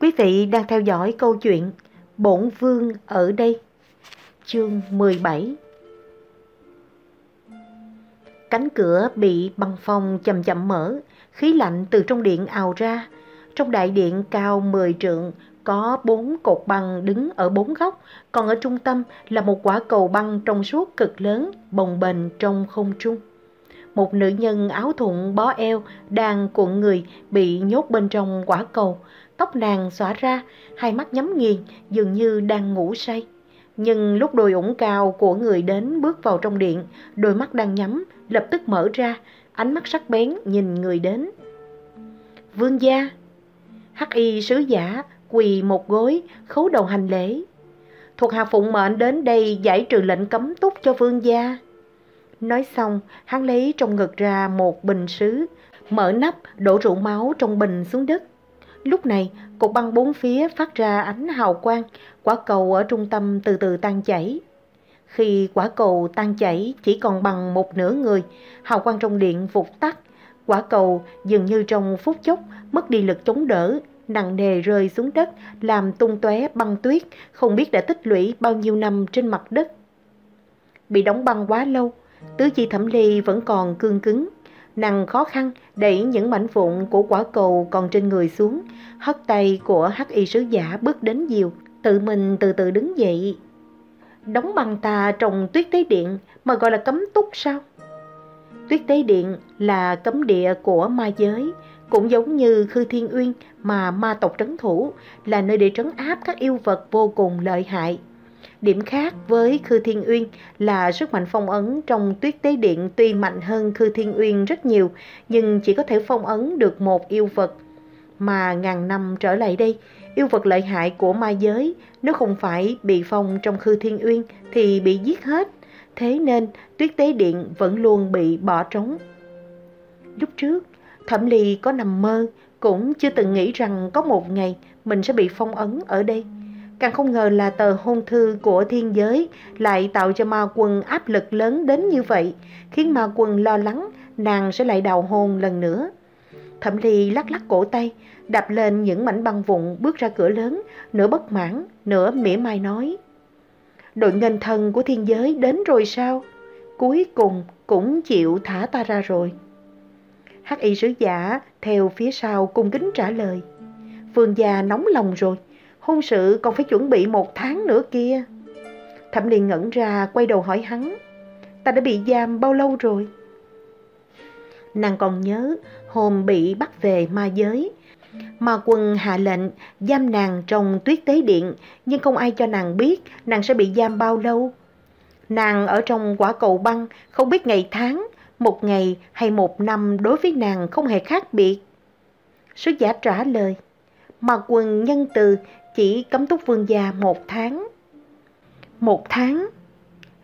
Quý vị đang theo dõi câu chuyện Bổn Vương ở đây. Chương 17 Cánh cửa bị băng phong chậm chậm mở, khí lạnh từ trong điện ào ra. Trong đại điện cao 10 trượng có bốn cột băng đứng ở bốn góc, còn ở trung tâm là một quả cầu băng trong suốt cực lớn bồng bềnh trong không trung. Một nữ nhân áo thụng bó eo đang cuộn người bị nhốt bên trong quả cầu, tóc nàng xõa ra, hai mắt nhắm nghiền, dường như đang ngủ say. Nhưng lúc đôi ủng cao của người đến bước vào trong điện, đôi mắt đang nhắm, lập tức mở ra, ánh mắt sắc bén nhìn người đến. Vương gia, hắc y sứ giả quỳ một gối, khấu đầu hành lễ. Thuộc hạ phụng mệnh đến đây giải trừ lệnh cấm túc cho vương gia. Nói xong, hắn lấy trong ngực ra một bình sứ, mở nắp, đổ rượu máu trong bình xuống đất. Lúc này, cục băng bốn phía phát ra ánh hào quang, quả cầu ở trung tâm từ từ tan chảy. Khi quả cầu tan chảy chỉ còn bằng một nửa người, hào quang trong điện vụt tắt, quả cầu dường như trong phút chốc mất đi lực chống đỡ, nặng nề rơi xuống đất, làm tung tóe băng tuyết, không biết đã tích lũy bao nhiêu năm trên mặt đất. Bị đóng băng quá lâu, tứ chi thẩm ly vẫn còn cương cứng, Nàng khó khăn đẩy những mảnh vụn của quả cầu còn trên người xuống, hất tay của hắc y sứ giả bước đến diều, tự mình từ từ đứng dậy. Đóng bằng tà trồng tuyết tế điện mà gọi là cấm túc sao? Tuyết tế điện là cấm địa của ma giới, cũng giống như Khư Thiên Uyên mà ma tộc trấn thủ, là nơi để trấn áp các yêu vật vô cùng lợi hại. Điểm khác với Khư Thiên Uyên là sức mạnh phong ấn trong tuyết tế điện tuy mạnh hơn Khư Thiên Uyên rất nhiều, nhưng chỉ có thể phong ấn được một yêu vật. Mà ngàn năm trở lại đây, yêu vật lợi hại của ma giới, nếu không phải bị phong trong Khư Thiên Uyên thì bị giết hết. Thế nên tuyết tế điện vẫn luôn bị bỏ trống. Lúc trước, Thẩm Ly có nằm mơ, cũng chưa từng nghĩ rằng có một ngày mình sẽ bị phong ấn ở đây. Càng không ngờ là tờ hôn thư của thiên giới lại tạo cho ma quân áp lực lớn đến như vậy, khiến ma quân lo lắng nàng sẽ lại đào hôn lần nữa. Thẩm Ly lắc lắc cổ tay, đạp lên những mảnh băng vụn bước ra cửa lớn, nửa bất mãn, nửa mỉa mai nói. Đội nghênh thần của thiên giới đến rồi sao? Cuối cùng cũng chịu thả ta ra rồi. Hắc y sứ giả theo phía sau cung kính trả lời. Vương gia nóng lòng rồi, hôn sự còn phải chuẩn bị một tháng nữa kia. Thẩm liền ngẩn ra quay đầu hỏi hắn, ta đã bị giam bao lâu rồi? Nàng còn nhớ hôm bị bắt về ma giới. Ma quân hạ lệnh giam nàng trong tuyết tế điện, nhưng không ai cho nàng biết nàng sẽ bị giam bao lâu. Nàng ở trong quả cầu băng, không biết ngày tháng, một ngày hay một năm đối với nàng không hề khác biệt. Sứ giả trả lời, mà quân nhân từ chỉ cấm túc vương già một tháng. Một tháng?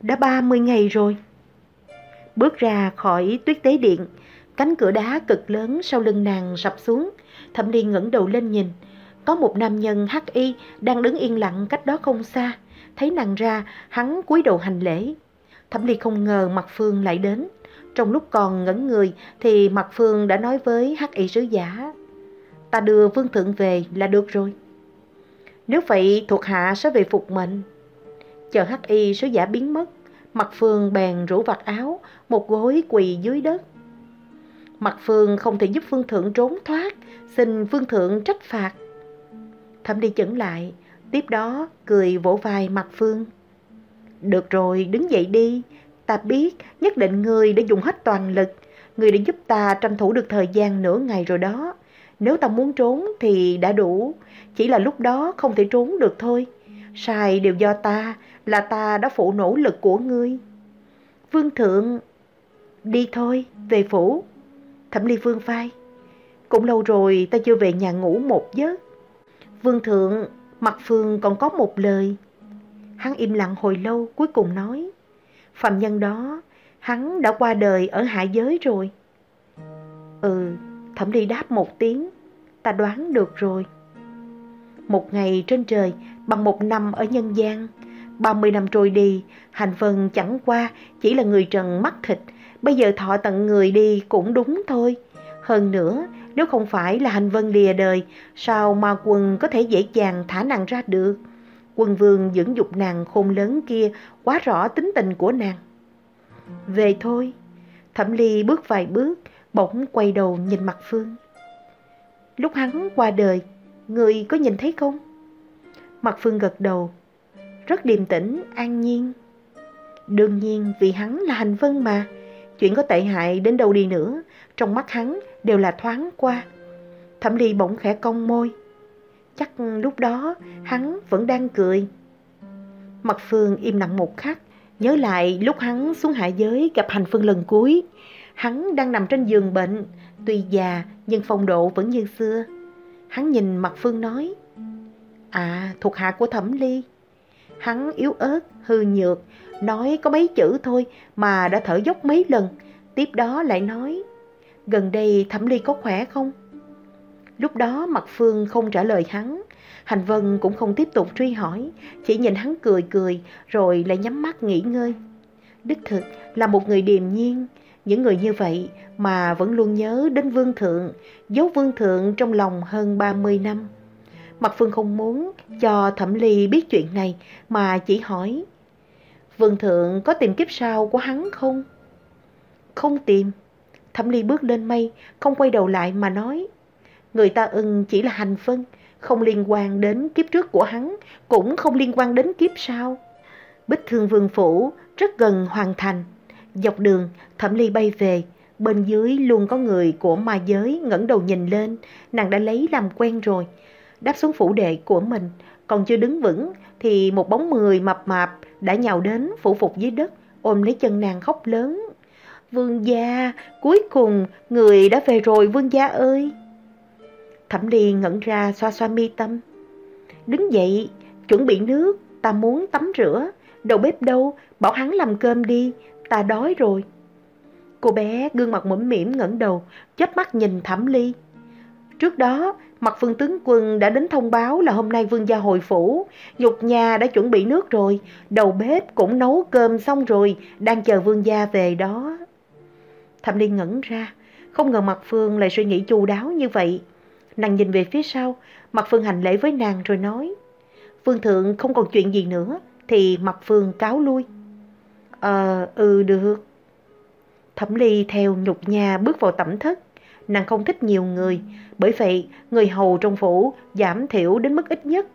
Đã ba mươi ngày rồi. Bước ra khỏi tuyết tế điện, cánh cửa đá cực lớn sau lưng nàng sập xuống. Thẩm Ly ngẩng đầu lên nhìn. Có một nam nhân hắc y đang đứng yên lặng cách đó không xa. Thấy nàng ra, hắn cúi đầu hành lễ. Thẩm Ly không ngờ mặt Phương lại đến. Trong lúc còn ngẩn người thì mặt Phương đã nói với hắc y sứ giả. Ta đưa Vương Thượng về là được rồi. Nếu vậy thuộc hạ sẽ về phục mệnh. Chờ hắc y sứ giả biến mất, mặt Phương bèn rủ vạt áo, một gối quỳ dưới đất. Mặt Phương không thể giúp Phương Thượng trốn thoát, xin Phương Thượng trách phạt. Thẩm đi chẩn lại, tiếp đó cười vỗ vai mặt Phương. Được rồi, đứng dậy đi. Ta biết nhất định người đã dùng hết toàn lực. Người đã giúp ta tranh thủ được thời gian nửa ngày rồi đó. Nếu ta muốn trốn thì đã đủ, chỉ là lúc đó không thể trốn được thôi. Sai đều do ta, là ta đã phụ nỗ lực của ngươi. Vương thượng, đi thôi, về phủ. Thẩm ly vương phai cũng lâu rồi ta chưa về nhà ngủ một giấc. Vương thượng, mặt phương còn có một lời. Hắn im lặng hồi lâu cuối cùng nói, phạm nhân đó, hắn đã qua đời ở hạ giới rồi. Ừ, Thẩm Ly đáp một tiếng, ta đoán được rồi. Một ngày trên trời bằng một năm ở nhân gian, 30 năm trôi đi, hành vân chẳng qua chỉ là người trần mắt thịt, bây giờ thọ tận người đi cũng đúng thôi. Hơn nữa Nếu không phải là hành vân lìa đời, sao ma quân có thể dễ dàng thả nàng ra được? Quân vương dưỡng dục nàng khôn lớn kia quá rõ tính tình của nàng. Về thôi. Thẩm Ly bước vài bước, bỗng quay đầu nhìn mặt Phương. Lúc hắn qua đời, người có nhìn thấy không? Mặt Phương gật đầu, rất điềm tĩnh, an nhiên. Đương nhiên vì hắn là hành vân mà, chuyện có tệ hại đến đâu đi nữa, trong mắt hắn đều là thoáng qua. Thẩm Ly bỗng khẽ cong môi. Chắc lúc đó hắn vẫn đang cười. Mặt Phương im lặng một khắc, nhớ lại lúc hắn xuống hạ giới gặp hành phương lần cuối. Hắn đang nằm trên giường bệnh, tuy già nhưng phong độ vẫn như xưa. Hắn nhìn mặt Phương nói, À, thuộc hạ của Thẩm Ly. Hắn yếu ớt, hư nhược, nói có mấy chữ thôi mà đã thở dốc mấy lần. Tiếp đó lại nói, gần đây Thẩm Ly có khỏe không? Lúc đó mặt Phương không trả lời hắn, Hành Vân cũng không tiếp tục truy hỏi, chỉ nhìn hắn cười cười rồi lại nhắm mắt nghỉ ngơi. Đích thực là một người điềm nhiên, những người như vậy mà vẫn luôn nhớ đến Vương Thượng, giấu Vương Thượng trong lòng hơn 30 năm. Mặt Phương không muốn cho Thẩm Ly biết chuyện này mà chỉ hỏi Vương Thượng có tìm kiếp sau của hắn không? Không tìm. Thẩm Ly bước lên mây, không quay đầu lại mà nói Người ta ưng chỉ là hành phân, không liên quan đến kiếp trước của hắn, cũng không liên quan đến kiếp sau. Bích Thương Vương Phủ rất gần hoàn thành. Dọc đường, Thẩm Ly bay về, bên dưới luôn có người của ma giới ngẩng đầu nhìn lên, nàng đã lấy làm quen rồi. Đáp xuống phủ đệ của mình, còn chưa đứng vững thì một bóng người mập mạp đã nhào đến phủ phục dưới đất, ôm lấy chân nàng khóc lớn. Vương gia, cuối cùng người đã về rồi vương gia ơi. Thẩm Ly ngẩn ra xoa xoa mi tâm. Đứng dậy, chuẩn bị nước, ta muốn tắm rửa. Đầu bếp đâu, bảo hắn làm cơm đi, ta đói rồi. Cô bé gương mặt mũm mỉm ngẩng đầu, chớp mắt nhìn Thẩm Ly. Trước đó, mặt phương tướng quân đã đến thông báo là hôm nay vương gia hồi phủ, nhục nhà đã chuẩn bị nước rồi, đầu bếp cũng nấu cơm xong rồi, đang chờ vương gia về đó. Thẩm Ly ngẩn ra, không ngờ mặt phương lại suy nghĩ chu đáo như vậy. Nàng nhìn về phía sau, mặt phương hành lễ với nàng rồi nói, Phương thượng không còn chuyện gì nữa, thì mặt phương cáo lui. Ờ, ừ được. Thẩm Ly theo nhục nhà bước vào tẩm thất. Nàng không thích nhiều người, bởi vậy người hầu trong phủ giảm thiểu đến mức ít nhất.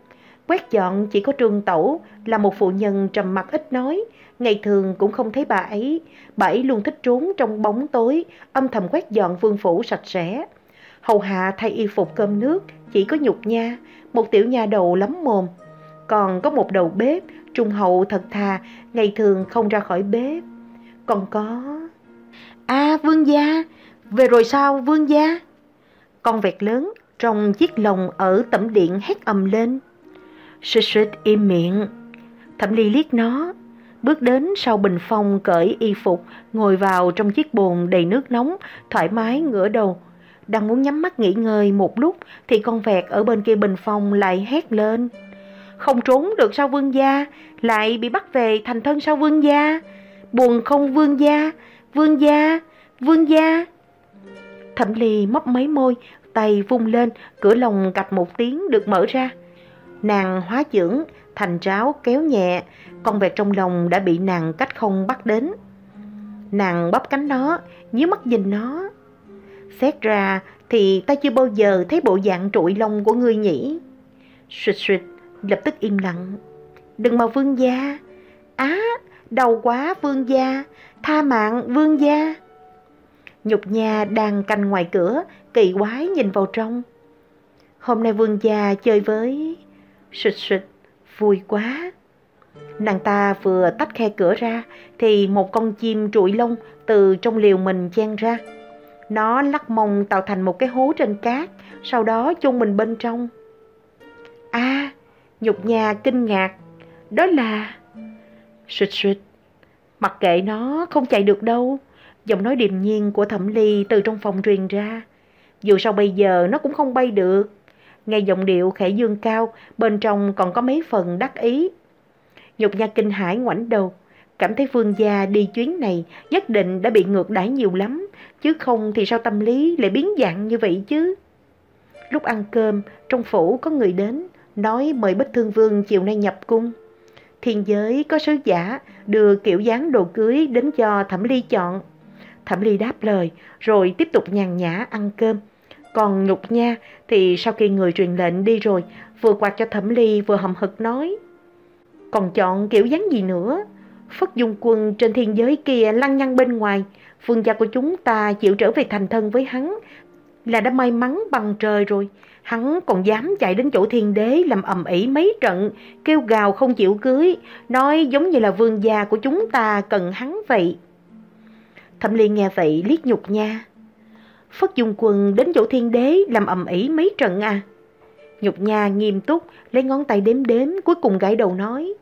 Quét dọn chỉ có trương tẩu là một phụ nhân trầm mặc ít nói, ngày thường cũng không thấy bà ấy. Bà ấy luôn thích trốn trong bóng tối, âm thầm quét dọn vương phủ sạch sẽ. Hầu hạ thay y phục cơm nước, chỉ có nhục nha, một tiểu nha đầu lắm mồm. Còn có một đầu bếp, trung hậu thật thà, ngày thường không ra khỏi bếp. Còn có... À, vương gia, về rồi sao vương gia? Con vẹt lớn trong chiếc lồng ở tẩm điện hét ầm lên. Xịt xịt im miệng. Thẩm ly liếc nó, bước đến sau bình phong cởi y phục, ngồi vào trong chiếc bồn đầy nước nóng, thoải mái ngửa đầu. Đang muốn nhắm mắt nghỉ ngơi một lúc thì con vẹt ở bên kia bình phong lại hét lên. Không trốn được sau vương gia, lại bị bắt về thành thân sau vương gia. Buồn không vương gia, vương gia, vương gia. Thẩm Ly mấp mấy môi, tay vung lên, cửa lồng cạch một tiếng được mở ra. Nàng hóa dưỡng thành tráo kéo nhẹ, con vẹt trong lòng đã bị nàng cách không bắt đến. Nàng bóp cánh nó, nhíu mắt nhìn nó. Xét ra thì ta chưa bao giờ thấy bộ dạng trụi lông của ngươi nhỉ. Xịt xịt, lập tức im lặng. Đừng mà vương gia. Á, đau quá vương gia, tha mạng vương gia. Nhục nhà đang canh ngoài cửa, kỳ quái nhìn vào trong. Hôm nay vương gia chơi với... Xịt xịt, vui quá. Nàng ta vừa tách khe cửa ra thì một con chim trụi lông từ trong liều mình chen ra. Nó lắc mông tạo thành một cái hố trên cát, sau đó chôn mình bên trong. À, nhục nhà kinh ngạc, đó là... Xịt xịt, mặc kệ nó không chạy được đâu. Giọng nói điềm nhiên của thẩm ly từ trong phòng truyền ra. Dù sao bây giờ nó cũng không bay được. Nghe giọng điệu khẽ dương cao, bên trong còn có mấy phần đắc ý. Nhục nha kinh hãi ngoảnh đầu, cảm thấy vương gia đi chuyến này nhất định đã bị ngược đãi nhiều lắm, chứ không thì sao tâm lý lại biến dạng như vậy chứ. Lúc ăn cơm, trong phủ có người đến, nói mời Bích Thương Vương chiều nay nhập cung. Thiên giới có sứ giả đưa kiểu dáng đồ cưới đến cho Thẩm Ly chọn. Thẩm Ly đáp lời, rồi tiếp tục nhàn nhã ăn cơm. Còn Nhục Nha thì sau khi người truyền lệnh đi rồi, vừa quạt cho Thẩm Ly vừa hầm hực nói. Còn chọn kiểu dáng gì nữa? Phất Dung Quân trên thiên giới kia lăng nhăng bên ngoài, vương gia của chúng ta chịu trở về thành thân với hắn là đã may mắn bằng trời rồi. Hắn còn dám chạy đến chỗ thiên đế làm ầm ĩ mấy trận, kêu gào không chịu cưới, nói giống như là vương gia của chúng ta cần hắn vậy. Thẩm Liên nghe vậy liếc nhục nha. Phất Dung Quân đến chỗ thiên đế làm ầm ĩ mấy trận à? Nhục nha nghiêm túc, lấy ngón tay đếm đếm, cuối cùng gãi đầu nói.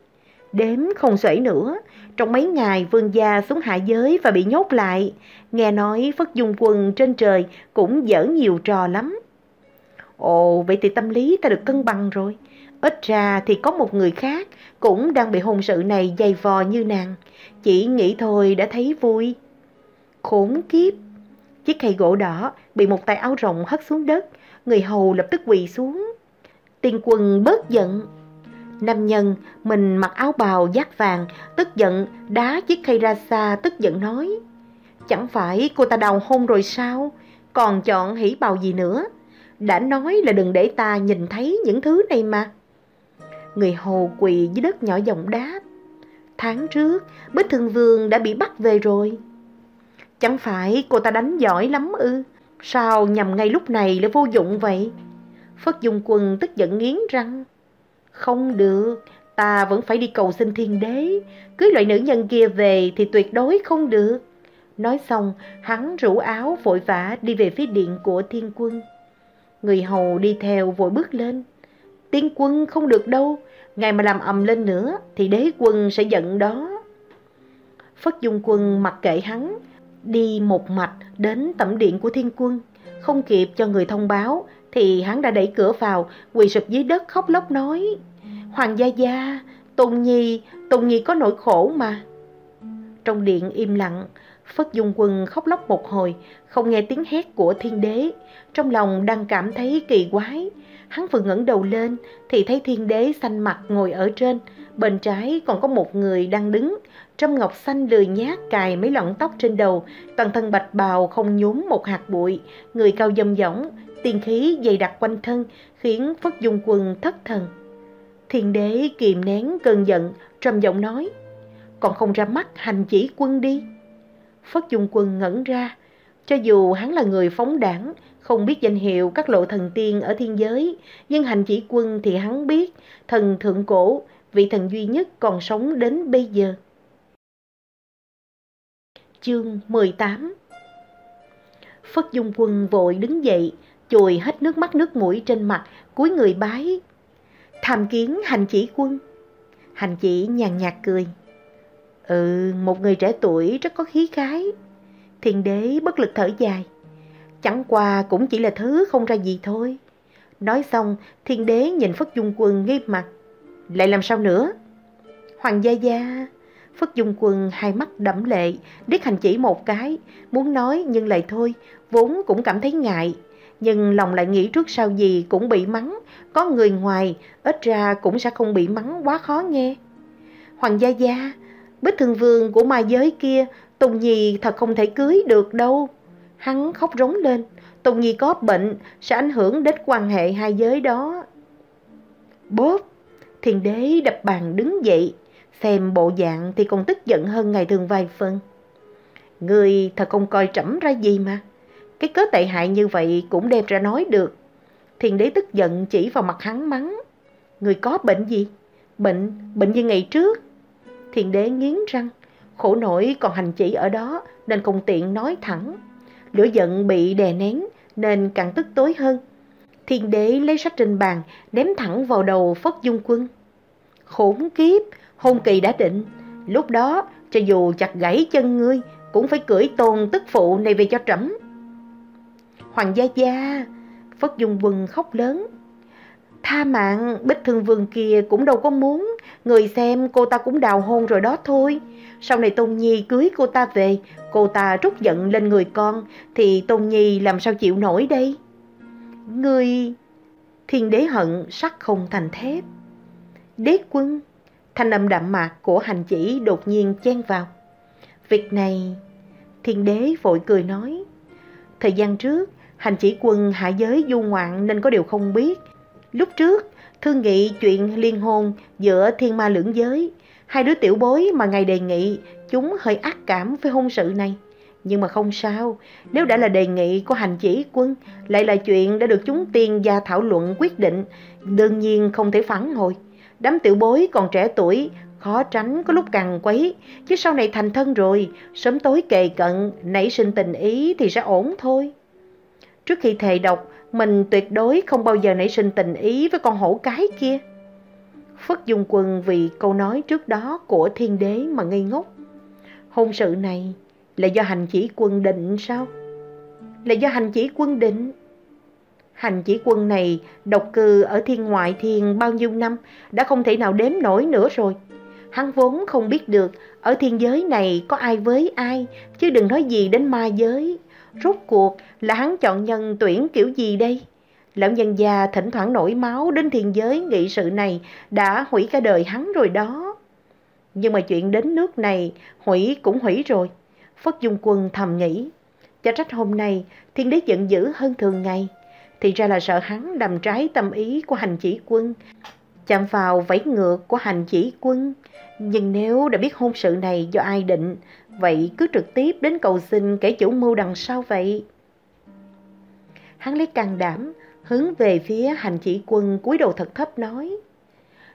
Đếm không xuể nữa, trong mấy ngày vương gia xuống hạ giới và bị nhốt lại. Nghe nói Phất Dung Quân trên trời cũng dở nhiều trò lắm. Ồ, vậy thì tâm lý ta được cân bằng rồi. Ít ra thì có một người khác cũng đang bị hôn sự này dày vò như nàng. Chỉ nghĩ thôi đã thấy vui. Khốn kiếp! Chiếc khay gỗ đỏ bị một tay áo rộng hất xuống đất. Người hầu lập tức quỳ xuống. Tiên quân bớt giận. Nam nhân, mình mặc áo bào giác vàng, tức giận, đá chiếc khay ra xa, tức giận nói. Chẳng phải cô ta đào hôn rồi sao? Còn chọn hỉ bào gì nữa? Đã nói là đừng để ta nhìn thấy những thứ này mà. Người hồ quỳ dưới đất nhỏ giọng đáp. Tháng trước, Bích Thương Vương đã bị bắt về rồi. Chẳng phải cô ta đánh giỏi lắm ư? Sao nhầm ngay lúc này lại vô dụng vậy? Phất Dung Quân tức giận nghiến răng. Không được, ta vẫn phải đi cầu xin thiên đế. Cưới loại nữ nhân kia về thì tuyệt đối không được. Nói xong, hắn rủ áo vội vã đi về phía điện của thiên quân. Người hầu đi theo vội bước lên. Tiên quân không được đâu, ngài mà làm ầm lên nữa thì đế quân sẽ giận đó. Phất Dung Quân mặc kệ hắn, đi một mạch đến tẩm điện của thiên quân. Không kịp cho người thông báo thì hắn đã đẩy cửa vào, quỳ sụp dưới đất khóc lóc nói. Hoàng gia gia, Tùng Nhi, Tùng Nhi có nỗi khổ mà. Trong điện im lặng, Phất Dung Quân khóc lóc một hồi, không nghe tiếng hét của thiên đế. Trong lòng đang cảm thấy kỳ quái. Hắn vừa ngẩng đầu lên thì thấy thiên đế xanh mặt ngồi ở trên. Bên trái còn có một người đang đứng. Trâm ngọc xanh lười nhát cài mấy lọn tóc trên đầu. Toàn thân bạch bào không nhúm một hạt bụi. Người cao dâm dỏng, tiền khí dày đặc quanh thân khiến Phất Dung Quân thất thần. Thiên đế kìm nén cơn giận, trầm giọng nói. Còn không ra mắt hành chỉ quân đi. Phất Dung Quân ngẩn ra. Cho dù hắn là người phóng đảng, không biết danh hiệu các lộ thần tiên ở thiên giới, nhưng hành chỉ quân thì hắn biết, thần thượng cổ, vị thần duy nhất còn sống đến bây giờ. Chương 18 Phất Dung Quân vội đứng dậy, chùi hết nước mắt nước mũi trên mặt, cúi người bái. Tham kiến hành chỉ quân. Hành chỉ nhàn nhạt cười. Ừ, một người trẻ tuổi rất có khí khái. Thiên đế bất lực thở dài. Chẳng qua cũng chỉ là thứ không ra gì thôi. Nói xong, thiên đế nhìn Phất Dung Quân nghiêm mặt. Lại làm sao nữa? Hoàng gia gia... Phất Dung Quân hai mắt đẫm lệ, điếc hành chỉ một cái, muốn nói nhưng lại thôi, vốn cũng cảm thấy ngại. Nhưng lòng lại nghĩ trước sau gì cũng bị mắng, có người ngoài, ít ra cũng sẽ không bị mắng quá khó nghe. Hoàng gia gia, Bích Thường Vương của ma giới kia, Tùng Nhi thật không thể cưới được đâu. Hắn khóc rống lên, Tùng Nhi có bệnh, sẽ ảnh hưởng đến quan hệ hai giới đó. Bóp, thiền đế đập bàn đứng dậy, xem bộ dạng thì còn tức giận hơn ngày thường vài phần. Người thật không coi trẫm ra gì mà. Cái cớ tệ hại như vậy cũng đem ra nói được. Thiền đế tức giận chỉ vào mặt hắn mắng. Người có bệnh gì? Bệnh, bệnh như ngày trước. Thiền đế nghiến răng, khổ nổi còn hành chỉ ở đó nên không tiện nói thẳng. Lửa giận bị đè nén nên càng tức tối hơn. Thiên đế lấy sách trên bàn ném thẳng vào đầu Phất Dung Quân. Khốn kiếp, hôn kỳ đã định. Lúc đó, cho dù chặt gãy chân ngươi, cũng phải cưỡi tôn tức phụ này về cho trẫm. Hoàng gia gia, Phất Dung Quân khóc lớn. Tha mạng, Bích Thương Vương kia cũng đâu có muốn, người xem cô ta cũng đào hôn rồi đó thôi. sau này Tôn Nhi cưới cô ta về, cô ta trút giận lên người con, thì Tôn Nhi làm sao chịu nổi đây? Ngươi... Thiên đế hận sắc không thành thép. Đế quân, thanh âm đậm mạc của hành chỉ đột nhiên chen vào. Việc này, thiên đế vội cười nói. Thời gian trước, hành chỉ quân hạ giới du ngoạn nên có điều không biết. Lúc trước, thương nghị chuyện liên hôn giữa thiên ma lưỡng giới. Hai đứa tiểu bối mà ngài đề nghị, chúng hơi ác cảm với hôn sự này. Nhưng mà không sao, nếu đã là đề nghị của hành chỉ quân, lại là chuyện đã được chúng tiên gia thảo luận quyết định, đương nhiên không thể phản hồi. Đám tiểu bối còn trẻ tuổi, khó tránh có lúc càng quấy, chứ sau này thành thân rồi, sớm tối kề cận, nảy sinh tình ý thì sẽ ổn thôi. Trước khi thề độc, mình tuyệt đối không bao giờ nảy sinh tình ý với con hổ cái kia. Phất Dung Quân vì câu nói trước đó của thiên đế mà ngây ngốc. Hôn sự này là do hành chỉ quân định sao? Là do hành chỉ quân định. Hành chỉ quân này độc cư ở thiên ngoại thiên bao nhiêu năm đã không thể nào đếm nổi nữa rồi. Hắn vốn không biết được ở thiên giới này có ai với ai, chứ đừng nói gì đến ma giới. Rốt cuộc là hắn chọn nhân tuyển kiểu gì đây? Lão nhân già thỉnh thoảng nổi máu đến thiên giới nghị sự này đã hủy cả đời hắn rồi đó. Nhưng mà chuyện đến nước này hủy cũng hủy rồi. Phất Dung Quân thầm nghĩ. Cho trách hôm nay thiên đế giận dữ hơn thường ngày. Thì ra là sợ hắn đầm trái tâm ý của hành chỉ quân. Chạm vào vẫy ngược của hành chỉ quân. Nhưng nếu đã biết hôn sự này do ai định, vậy cứ trực tiếp đến cầu xin kẻ chủ mưu đằng sau vậy. Hắn lấy can đảm, hướng về phía hành chỉ quân cúi đầu thật thấp nói.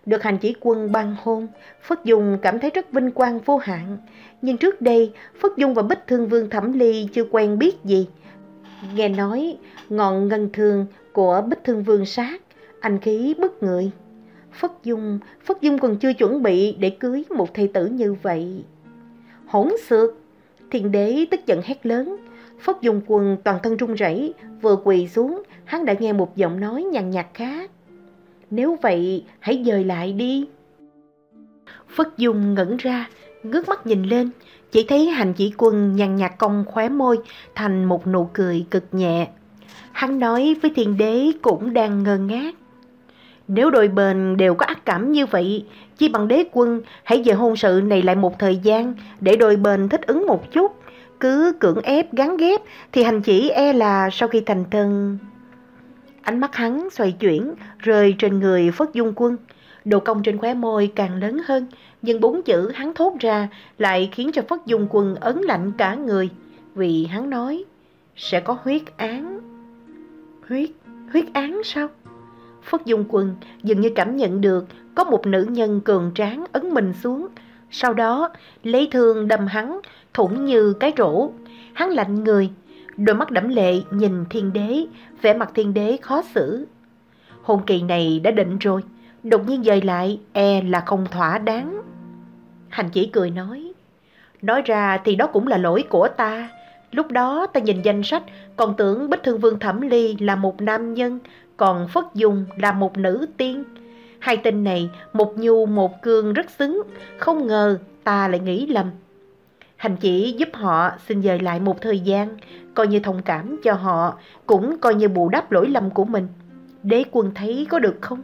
Được hành chỉ quân ban hôn, Phất Dung cảm thấy rất vinh quang vô hạn. Nhưng trước đây, Phất Dung và Bích Thương Vương Thẩm Ly chưa quen biết gì. Nghe nói, ngọn ngân thương của Bích Thương Vương sát, anh khí bức người. Phất Dung, Phất Dung còn chưa chuẩn bị để cưới một thầy tử như vậy. Hỗn xược! Thiên đế tức giận hét lớn. Phất dùng quần toàn thân run rẩy, vừa quỳ xuống, hắn đã nghe một giọng nói nhàn nhạt khác. Nếu vậy, hãy dời lại đi. Phất dùng ngẩn ra, ngước mắt nhìn lên, chỉ thấy hành chỉ quân nhàn nhạt cong khóe môi thành một nụ cười cực nhẹ. Hắn nói với thiên đế cũng đang ngơ ngác. Nếu đôi bên đều có ác cảm như vậy, chi bằng đế quân hãy về hôn sự này lại một thời gian để đôi bên thích ứng một chút. Cứ cưỡng ép gắn ghép thì hành chỉ e là sau khi thành thân... Ánh mắt hắn xoay chuyển, rơi trên người Phất Dung Quân. Độ cong trên khóe môi càng lớn hơn, nhưng bốn chữ hắn thốt ra lại khiến cho Phất Dung Quân ấn lạnh cả người. Vì hắn nói, sẽ có huyết án. Huyết, huyết án sao? Phất Dung Quân dường như cảm nhận được có một nữ nhân cường tráng ấn mình xuống. Sau đó, lấy thương đâm hắn, thủng như cái rổ. Hắn lạnh người, đôi mắt đẫm lệ nhìn thiên đế, vẻ mặt thiên đế khó xử. Hôn kỳ này đã định rồi, đột nhiên dời lại e là không thỏa đáng. Hành chỉ cười nói, nói ra thì đó cũng là lỗi của ta. Lúc đó ta nhìn danh sách còn tưởng Bích Thương Vương Thẩm Ly là một nam nhân, còn Phất Dung là một nữ tiên. Hai tên này, một nhu một cương rất xứng, không ngờ ta lại nghĩ lầm. Hành chỉ giúp họ xin dời lại một thời gian, coi như thông cảm cho họ, cũng coi như bù đắp lỗi lầm của mình. Đế quân thấy có được không?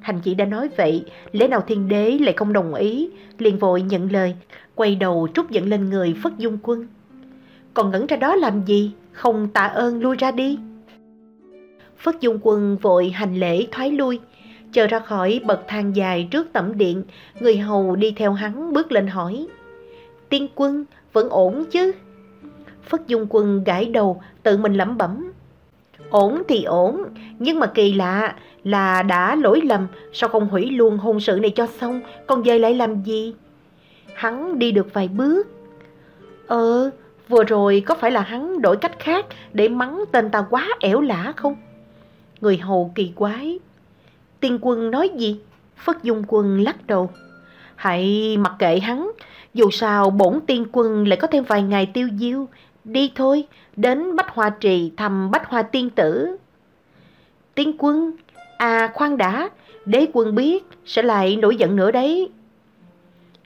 Hành chỉ đã nói vậy, lẽ nào thiên đế lại không đồng ý, liền vội nhận lời, quay đầu trút giận lên người Phất Dung Quân. Còn ngẩn ra đó làm gì, không tạ ơn lui ra đi. Phất Dung Quân vội hành lễ thoái lui, chờ ra khỏi bậc thang dài trước tẩm điện, người hầu đi theo hắn bước lên hỏi. Tiên quân, vẫn ổn chứ? Phất Dung Quân gãi đầu, tự mình lẩm bẩm. Ổn thì ổn, nhưng mà kỳ lạ là đã lỗi lầm, sao không hủy luôn hôn sự này cho xong, còn dơi lại làm gì? Hắn đi được vài bước. Ờ, vừa rồi có phải là hắn đổi cách khác để mắng tên ta quá ẻo lả không? Người hầu kỳ quái. Tiên quân nói gì? Phất Dung Quân lắc đầu. Hãy mặc kệ hắn, dù sao bổn tiên quân lại có thêm vài ngày tiêu diêu. Đi thôi, đến Bách Hoa Trì thăm Bách Hoa Tiên Tử. Tiên quân, à khoan đã, đế quân biết sẽ lại nổi giận nữa đấy.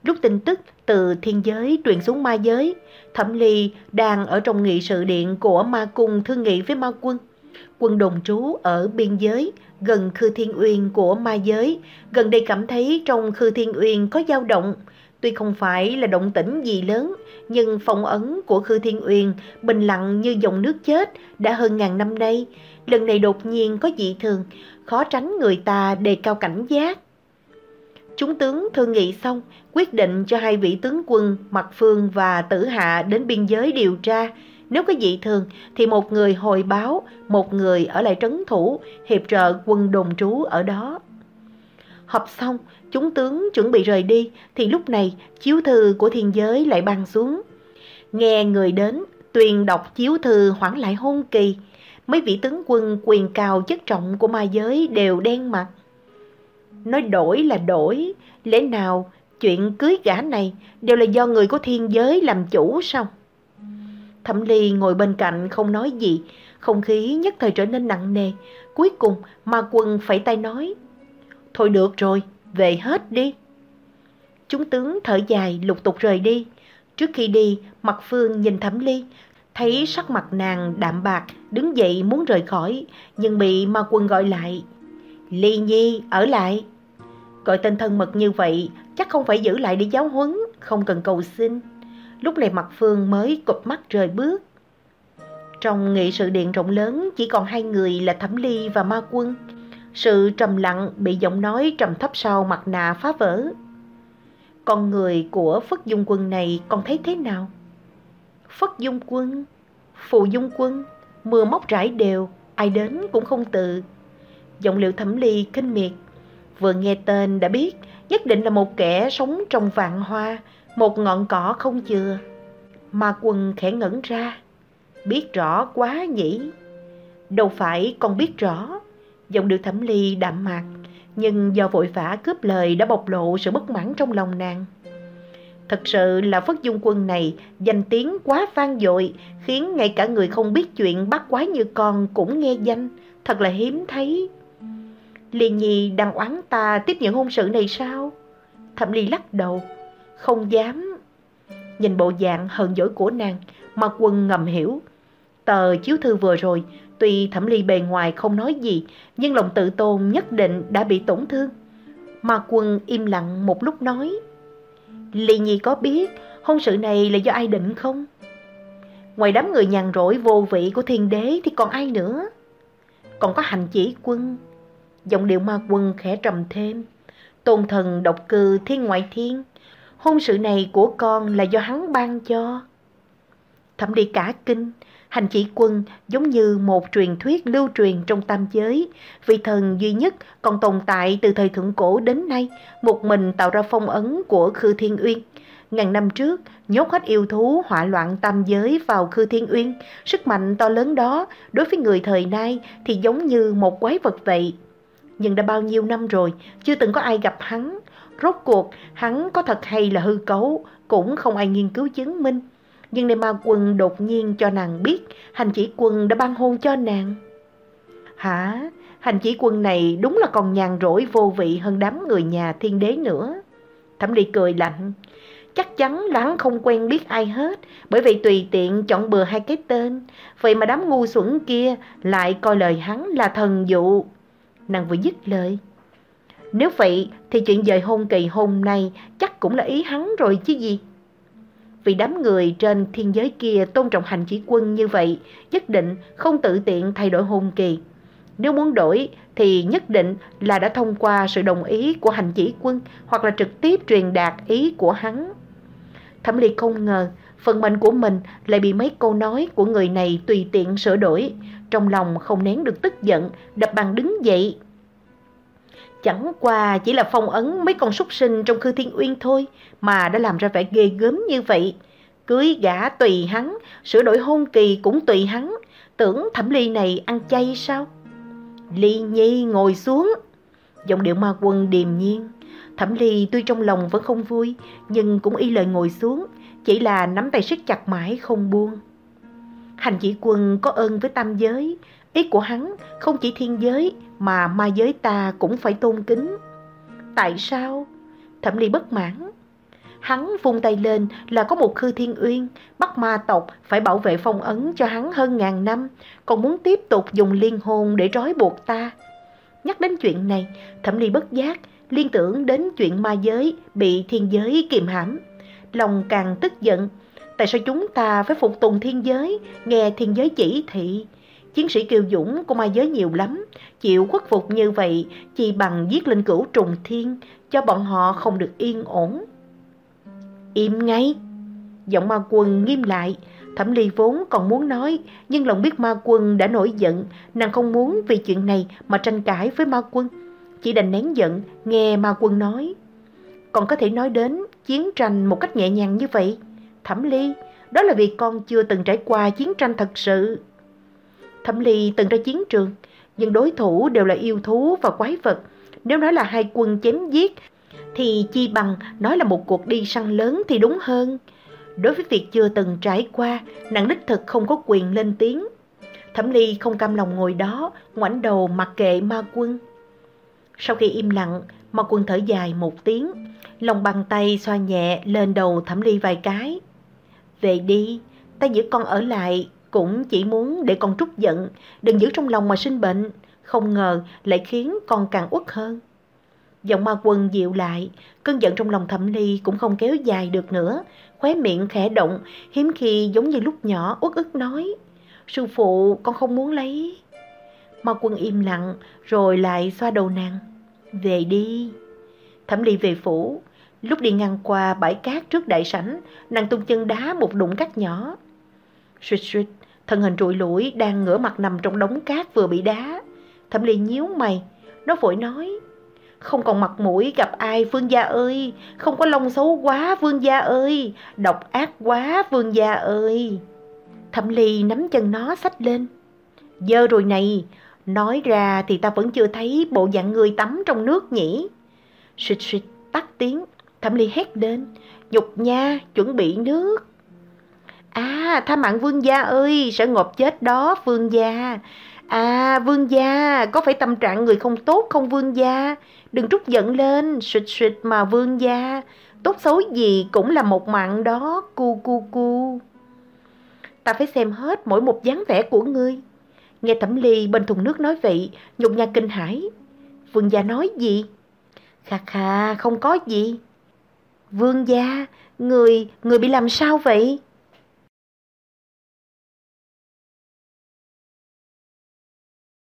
Lúc tin tức từ thiên giới truyền xuống ma giới, Thẩm Ly đang ở trong nghị sự điện của ma cung thương nghị với ma quân. Quân đồn trú ở biên giới, gần Khư Thiên Uyên của ma giới, gần đây cảm thấy trong Khư Thiên Uyên có dao động. Tuy không phải là động tĩnh gì lớn, nhưng phong ấn của Khư Thiên Uyên bình lặng như dòng nước chết đã hơn ngàn năm nay. Lần này đột nhiên có dị thường, khó tránh người ta đề cao cảnh giác. Chúng tướng thương nghị xong, quyết định cho hai vị tướng quân Mặt Phương và Tử Hạ đến biên giới điều tra. Nếu có dị thường thì một người hồi báo, một người ở lại trấn thủ, hiệp trợ quân đồn trú ở đó. Họp xong, chúng tướng chuẩn bị rời đi thì lúc này chiếu thư của thiên giới lại ban xuống. Nghe người đến, tuyền đọc chiếu thư hoãn lại hôn kỳ. Mấy vị tướng quân quyền cao chất trọng của ma giới đều đen mặt. Nói đổi là đổi, lẽ nào chuyện cưới gã này đều là do người của thiên giới làm chủ sao? Thẩm Ly ngồi bên cạnh không nói gì, không khí nhất thời trở nên nặng nề. Cuối cùng ma quân phải tay nói, thôi được rồi, về hết đi. Chúng tướng thở dài lục tục rời đi. Trước khi đi, Mặt Phương nhìn Thẩm Ly, thấy sắc mặt nàng đạm bạc, đứng dậy muốn rời khỏi, nhưng bị ma quân gọi lại. Ly Nhi, ở lại. Gọi tên thân mật như vậy, chắc không phải giữ lại để giáo huấn, không cần cầu xin. Lúc này Mặt Phương mới cụp mắt rời bước. Trong nghị sự điện rộng lớn chỉ còn hai người là Thẩm Ly và Ma Quân. Sự trầm lặng bị giọng nói trầm thấp sau mặt nạ phá vỡ. Con người của Phất Dung Quân này con thấy thế nào? Phất Dung Quân, Phù Dung Quân, mưa móc rải đều, ai đến cũng không tự. Giọng liệu Thẩm Ly kinh miệt, vừa nghe tên đã biết nhất định là một kẻ sống trong vạn hoa, một ngọn cỏ không chừa. mà quần khẽ ngẩn ra, biết rõ quá nhỉ. Đâu phải con biết rõ, giọng được thẩm ly đạm mạc, nhưng do vội vã cướp lời đã bộc lộ sự bất mãn trong lòng nàng. Thật sự là Phất Dung Quân này danh tiếng quá vang dội, khiến ngay cả người không biết chuyện bắt quái như con cũng nghe danh, thật là hiếm thấy. Liên Nhi đang oán ta tiếp nhận hôn sự này sao? Thẩm Ly lắc đầu, không dám. Nhìn bộ dạng hờn dỗi của nàng, mặt quân ngầm hiểu. Tờ chiếu thư vừa rồi, tuy Thẩm Ly bề ngoài không nói gì, nhưng lòng tự tôn nhất định đã bị tổn thương. Mà quân im lặng một lúc nói, Ly Nhi có biết hôn sự này là do ai định không? Ngoài đám người nhàn rỗi vô vị của thiên đế thì còn ai nữa? Còn có hành chỉ quân. Giọng điệu ma quân khẽ trầm thêm. Tôn thần độc cư thiên ngoại thiên. Hôn sự này của con là do hắn ban cho. Thẩm đi cả kinh, hành chỉ quân giống như một truyền thuyết lưu truyền trong tam giới. Vị thần duy nhất còn tồn tại từ thời thượng cổ đến nay, một mình tạo ra phong ấn của Khư Thiên Uyên. Ngàn năm trước, nhốt hết yêu thú hỏa loạn tam giới vào Khư Thiên Uyên. Sức mạnh to lớn đó, đối với người thời nay thì giống như một quái vật vậy. Nhưng đã bao nhiêu năm rồi, chưa từng có ai gặp hắn. Rốt cuộc, hắn có thật hay là hư cấu, cũng không ai nghiên cứu chứng minh. Nhưng này ma quân đột nhiên cho nàng biết hành chỉ quân đã ban hôn cho nàng. Hả? Hành chỉ quân này đúng là còn nhàn rỗi vô vị hơn đám người nhà thiên đế nữa. Thẩm Ly cười lạnh. Chắc chắn là hắn không quen biết ai hết, bởi vậy tùy tiện chọn bừa hai cái tên. Vậy mà đám ngu xuẩn kia lại coi lời hắn là thần dụ. Nàng vừa dứt lời. Nếu vậy thì chuyện dời hôn kỳ hôm nay chắc cũng là ý hắn rồi chứ gì. Vì đám người trên thiên giới kia tôn trọng hành chỉ quân như vậy, nhất định không tự tiện thay đổi hôn kỳ. Nếu muốn đổi thì nhất định là đã thông qua sự đồng ý của hành chỉ quân hoặc là trực tiếp truyền đạt ý của hắn. Thẩm Liệt không ngờ phần mệnh của mình lại bị mấy câu nói của người này tùy tiện sửa đổi. Trong lòng không nén được tức giận, đập bàn đứng dậy. Chẳng qua chỉ là phong ấn mấy con súc sinh trong Khư Thiên Uyên thôi mà đã làm ra vẻ ghê gớm như vậy. Cưới gã tùy hắn, sửa đổi hôn kỳ cũng tùy hắn. Tưởng thẩm ly này ăn chay sao? Ly Nhi ngồi xuống. Giọng điệu ma quân điềm nhiên. Thẩm ly tuy trong lòng vẫn không vui, nhưng cũng y lời ngồi xuống, chỉ là nắm tay siết chặt mãi không buông. Hành chỉ quân có ơn với tam giới, ý của hắn không chỉ thiên giới mà ma giới ta cũng phải tôn kính. Tại sao? Thẩm ly bất mãn. Hắn vung tay lên là có một khư thiên uyên, bắt ma tộc phải bảo vệ phong ấn cho hắn hơn ngàn năm, còn muốn tiếp tục dùng liên hôn để trói buộc ta. Nhắc đến chuyện này, thẩm ly bất giác, liên tưởng đến chuyện ma giới bị thiên giới kiềm hãm. Lòng càng tức giận, tại sao chúng ta phải phục tùng thiên giới, nghe thiên giới chỉ thị? Chiến sĩ kiều dũng của ma giới nhiều lắm, chịu khuất phục như vậy chỉ bằng giết linh cửu trùng thiên, cho bọn họ không được yên ổn. Im ngay! Giọng ma quân nghiêm lại, Thẩm Ly vốn còn muốn nói, nhưng lòng biết ma quân đã nổi giận, nàng không muốn vì chuyện này mà tranh cãi với ma quân. Chỉ đành nén giận, nghe ma quân nói. Còn có thể nói đến chiến tranh một cách nhẹ nhàng như vậy. Thẩm Ly, đó là vì con chưa từng trải qua chiến tranh thật sự. Thẩm Ly từng ra chiến trường, nhưng đối thủ đều là yêu thú và quái vật. Nếu nói là hai quân chém giết, thì chi bằng nói là một cuộc đi săn lớn thì đúng hơn. Đối với việc chưa từng trải qua, nàng đích thực không có quyền lên tiếng. Thẩm Ly không cam lòng ngồi đó, ngoảnh đầu mặc kệ ma quân. Sau khi im lặng, ma quân thở dài một tiếng, lòng bàn tay xoa nhẹ lên đầu Thẩm Ly vài cái. Về đi, ta giữ con ở lại, cũng chỉ muốn để con trút giận, đừng giữ trong lòng mà sinh bệnh, không ngờ lại khiến con càng uất hơn. Giọng ma quân dịu lại, cơn giận trong lòng thẩm ly cũng không kéo dài được nữa, khóe miệng khẽ động, hiếm khi giống như lúc nhỏ uất ức nói. Sư phụ, con không muốn lấy. Ma quân im lặng, rồi lại xoa đầu nàng. Về đi. Thẩm ly về phủ. Lúc đi ngang qua bãi cát trước đại sảnh, nàng tung chân đá một đụng cát nhỏ. Suýt suýt, thân hình trụi lũi đang ngửa mặt nằm trong đống cát vừa bị đá. Thẩm ly nhíu mày, nó vội nói. Không còn mặt mũi gặp ai vương gia ơi, không có lông xấu quá vương gia ơi, độc ác quá vương gia ơi. Thẩm ly nắm chân nó xách lên. Dơ rồi này, nói ra thì ta vẫn chưa thấy bộ dạng người tắm trong nước nhỉ. Xịt xịt tắt tiếng, thẩm ly hét lên, nhục nha, chuẩn bị nước. À, tha mạng vương gia ơi, sẽ ngộp chết đó vương gia. À, vương gia, có phải tâm trạng người không tốt không vương gia? Đừng trút giận lên, sụt sụt mà vương gia. Tốt xấu gì cũng là một mạng đó, cu cu cu. Ta phải xem hết mỗi một dáng vẻ của ngươi. Nghe thẩm ly bên thùng nước nói vậy, nhục nhà kinh hãi. Vương gia nói gì? Khà khà, không có gì. Vương gia, người, người bị làm sao vậy?